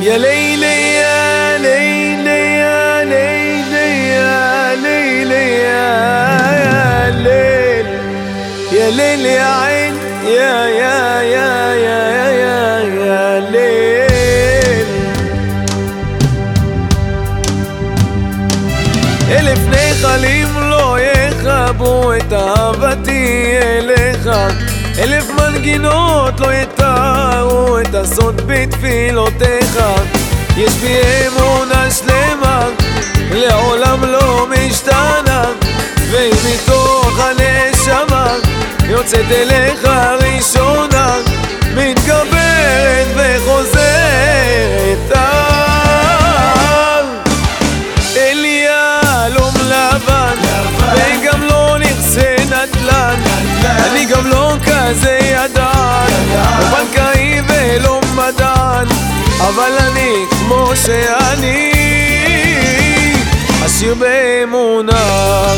يا ليلي يا ليلي يا ليلي يا ليلي يا يا ليل يا ليل يا عين يا يا يا يا يا يا يا ليل אלף נחלים לא יכבו את אהבתי אליך אלף מנגינות לא הסוד בתפילותיך? יש בי אמונה שלמה לעולם לא משתנה והיא מתוך הנשמה יוצאת אליך ראשונה מתגברת וחוזרת אין לי יהלום לבן וגם לא נכסה נדל"ן. אני גם לא כזה מדען אבל אני כמו שאני עשיר באמונה.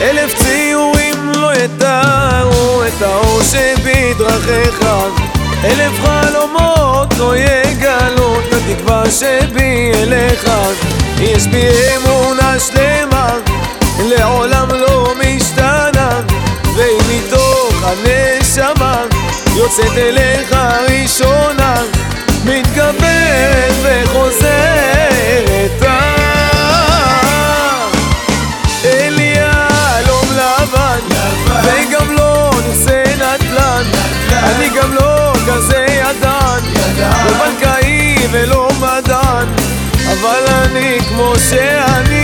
אלף ציורים לא יתארו את האור שבדרכיך אלף חלומות לא יגלו את התקווה שבי אליך. יש בי אמונה יוצאת אליך ראשונה מתגברת וחוזרת. אין לי יהלום לבן וגם לא נכסה נדל"ן. אני גם לא כזה ידען לא בנקאי ולא מדען אבל אני כמו שאני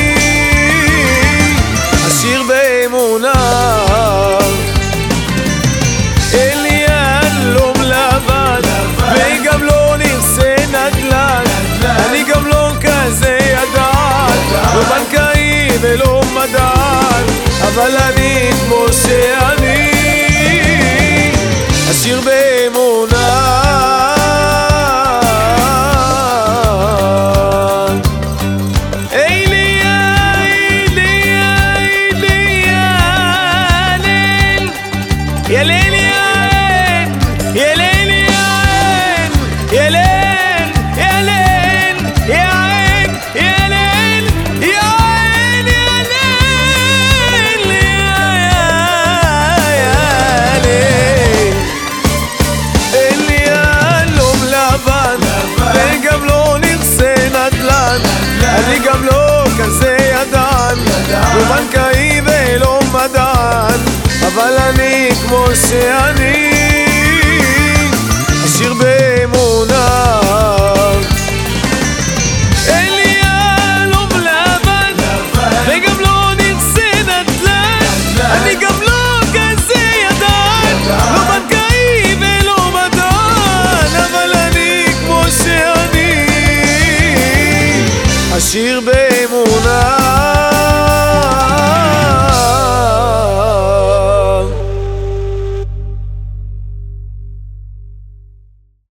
אבל כזה ידען לא בנקאי ולא מדען אבל אני כמו שאני שיר באמונה.